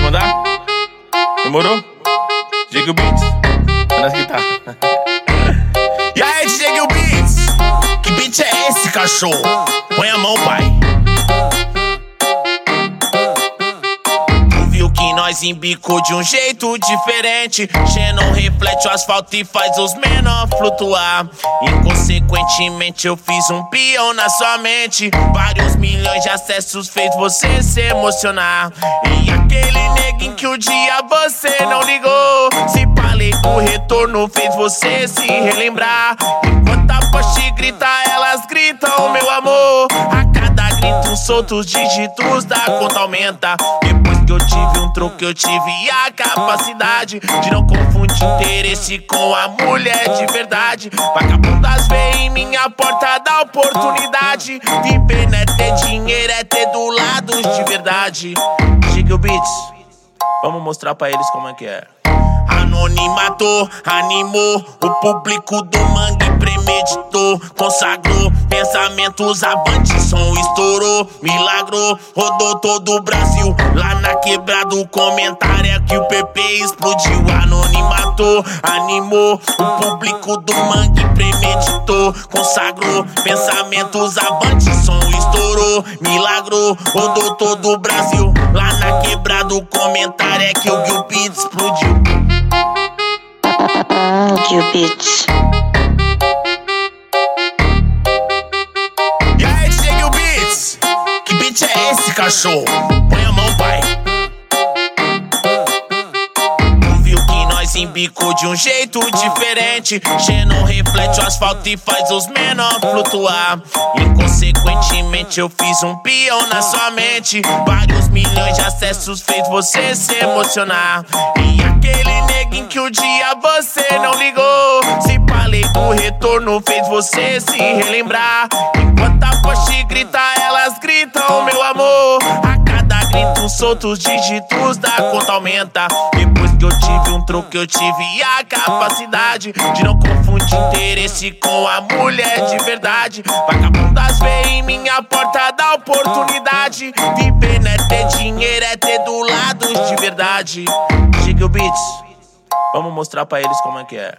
Pode mandar? Demorou? Diego Beats. Tá nas guitarras. E aí, DJ Beats? Que beat é esse, cachorro? Põe a mão, pai. Nós embicou de um jeito diferente. Xenon reflete o asfalto e faz os menor flutuar. Inconsequentemente, eu fiz um peão na sua mente. Vários milhões de acessos fez você se emocionar. E aquele neguinho que o dia você não ligou. Se falei o retorno fez você se relembrar. Enquanto a poste grita, elas gritam, meu amor. A cada grito, solto os dígitos da conta aumenta. Depois que eu tive um troco, eu tive a capacidade de não confundir interesse com a mulher de verdade. Vagabundas vem em minha porta da oportunidade. Viver não é ter dinheiro, é ter do lado de verdade. Chega o Beats, vamos mostrar pra eles como é que é. Anonimato animou o público do mangue premeditou, consagrou pensamentos avantes, som estourou, milagro rodou todo o Brasil. Lá na quebrada o comentário é que o PP explodiu. Anonimato animou o público do mangue premeditou, consagrou pensamentos avantes, som estourou, milagro rodou todo o Brasil. Lá na quebrada o comentário é que o Gilpid explodiu. E cachorro? Põe a mão, pai. Tu viu que nós embicou de um jeito diferente. Xenon reflete o asfalto e faz os menor flutuar. Inconsequentemente, eu fiz um peão na sua mente. Vários milhões de acessos fez você se emocionar. E aquele neguinho que o dia você não ligou. Se falei o retorno fez você se relembrar. Enquanto a poste grita, grito, solto os dígitos da conta aumenta. Depois que eu tive um troco, eu tive a capacidade de não confundir interesse com a mulher de verdade. Vagabundas vem em minha porta da oportunidade. Viver não é ter dinheiro, é ter do lado de verdade. Chega o Beats, vamos mostrar pra eles como é que é.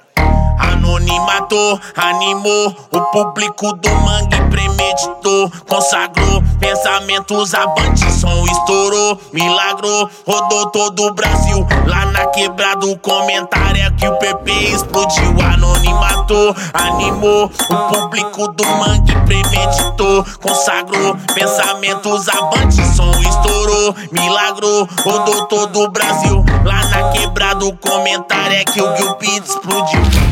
Anonimato animou o público do mangue premeditou, consagrou pensamentos avantes, som estourou, milagro rodou todo o Brasil. Lá na quebrada o comentário é que o PP explodiu. Anonimato animou o público do mangue premeditou, consagrou pensamentos avantes, som estourou, milagro rodou todo o Brasil. Lá na quebrada o comentário é que o Gilpid explodiu.